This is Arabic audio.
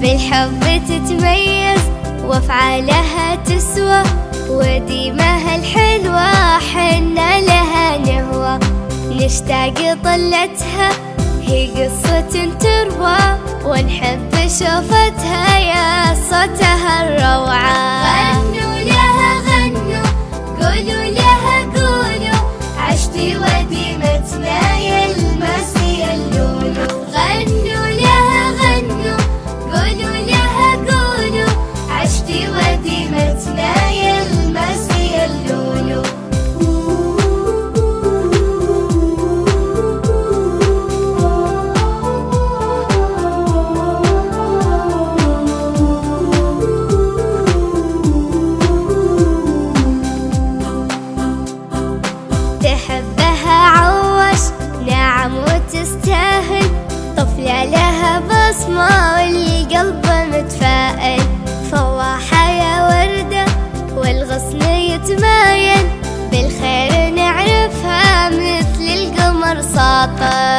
بالحب تتميز وافعالها تسوى وديمها الحلوة حنا لها نهوى. نشتاق طلتها هي قصة تروى ونحب شوفتها يا صوتها الروعة. feel it. لها بصمة والقلب متفائل. فواحة يا وردة والغصن يتمايل بالخير نعرفها مثل القمر ساطع